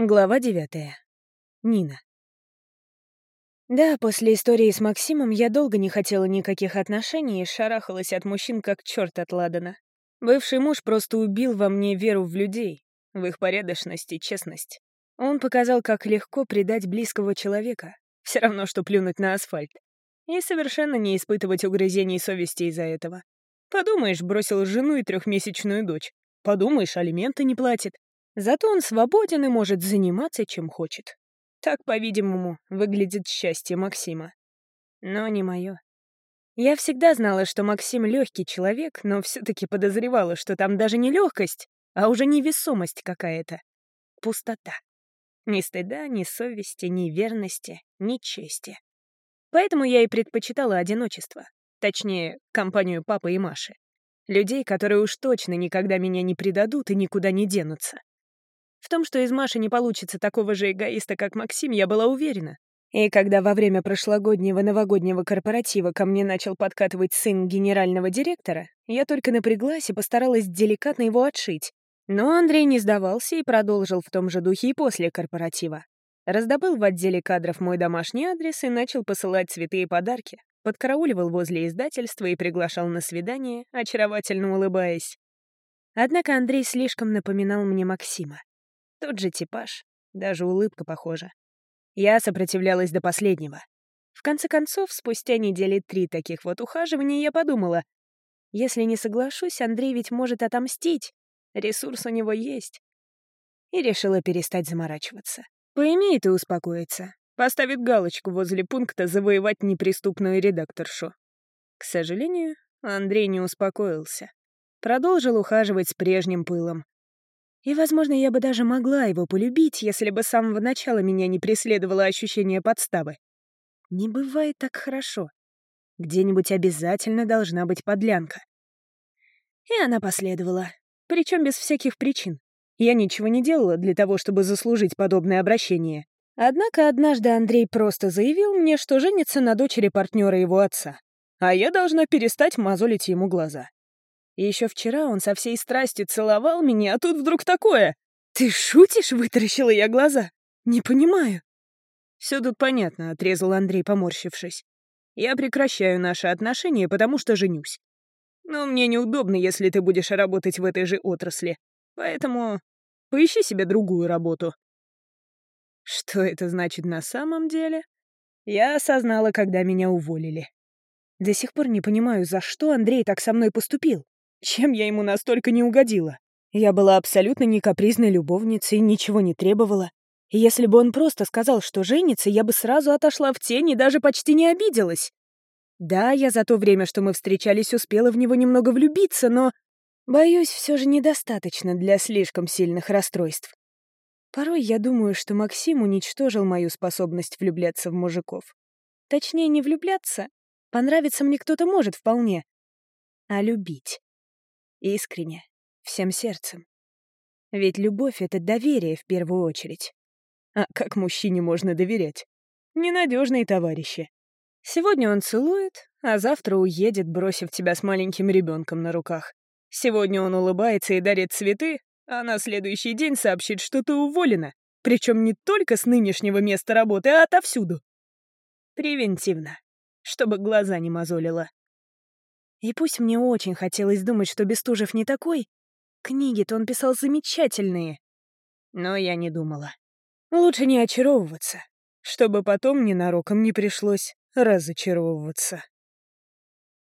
Глава девятая. Нина. Да, после истории с Максимом я долго не хотела никаких отношений и шарахалась от мужчин как черт от Ладана. Бывший муж просто убил во мне веру в людей, в их порядочность и честность. Он показал, как легко предать близкого человека, все равно, что плюнуть на асфальт, и совершенно не испытывать угрызений совести из-за этого. Подумаешь, бросил жену и трехмесячную дочь. Подумаешь, алименты не платит. Зато он свободен и может заниматься, чем хочет. Так, по-видимому, выглядит счастье Максима. Но не мое. Я всегда знала, что Максим легкий человек, но все-таки подозревала, что там даже не легкость, а уже невесомость какая-то. Пустота. Ни стыда, ни совести, ни верности, ни чести. Поэтому я и предпочитала одиночество. Точнее, компанию папы и Маши. Людей, которые уж точно никогда меня не предадут и никуда не денутся. В том, что из Маши не получится такого же эгоиста, как Максим, я была уверена. И когда во время прошлогоднего новогоднего корпоратива ко мне начал подкатывать сын генерального директора, я только напряглась и постаралась деликатно его отшить. Но Андрей не сдавался и продолжил в том же духе и после корпоратива. Раздобыл в отделе кадров мой домашний адрес и начал посылать цветы и подарки. Подкарауливал возле издательства и приглашал на свидание, очаровательно улыбаясь. Однако Андрей слишком напоминал мне Максима. Тот же типаж, даже улыбка похожа. Я сопротивлялась до последнего. В конце концов, спустя недели три таких вот ухаживаний, я подумала, если не соглашусь, Андрей ведь может отомстить. Ресурс у него есть. И решила перестать заморачиваться. Поимеет и успокоится. Поставит галочку возле пункта «Завоевать неприступную редакторшу». К сожалению, Андрей не успокоился. Продолжил ухаживать с прежним пылом. И, возможно, я бы даже могла его полюбить, если бы с самого начала меня не преследовало ощущение подставы. Не бывает так хорошо. Где-нибудь обязательно должна быть подлянка. И она последовала. Причем без всяких причин. Я ничего не делала для того, чтобы заслужить подобное обращение. Однако однажды Андрей просто заявил мне, что женится на дочери партнера его отца. А я должна перестать мозолить ему глаза. И еще вчера он со всей страстью целовал меня, а тут вдруг такое. «Ты шутишь?» — вытаращила я глаза. «Не понимаю». «Все тут понятно», — отрезал Андрей, поморщившись. «Я прекращаю наши отношения, потому что женюсь. Но мне неудобно, если ты будешь работать в этой же отрасли. Поэтому поищи себе другую работу». Что это значит на самом деле? Я осознала, когда меня уволили. До сих пор не понимаю, за что Андрей так со мной поступил. Чем я ему настолько не угодила? Я была абсолютно не капризной любовницей, ничего не требовала. Если бы он просто сказал, что женится, я бы сразу отошла в тень и даже почти не обиделась. Да, я за то время, что мы встречались, успела в него немного влюбиться, но... Боюсь, все же недостаточно для слишком сильных расстройств. Порой я думаю, что Максим уничтожил мою способность влюбляться в мужиков. Точнее, не влюбляться. Понравиться мне кто-то может вполне. А любить. Искренне, всем сердцем. Ведь любовь — это доверие в первую очередь. А как мужчине можно доверять? Ненадежные товарищи. Сегодня он целует, а завтра уедет, бросив тебя с маленьким ребенком на руках. Сегодня он улыбается и дарит цветы, а на следующий день сообщит, что ты уволена. Причем не только с нынешнего места работы, а отовсюду. Превентивно, чтобы глаза не мозолило. И пусть мне очень хотелось думать, что Бестужев не такой, книги-то он писал замечательные. Но я не думала. Лучше не очаровываться, чтобы потом ненароком не пришлось разочаровываться.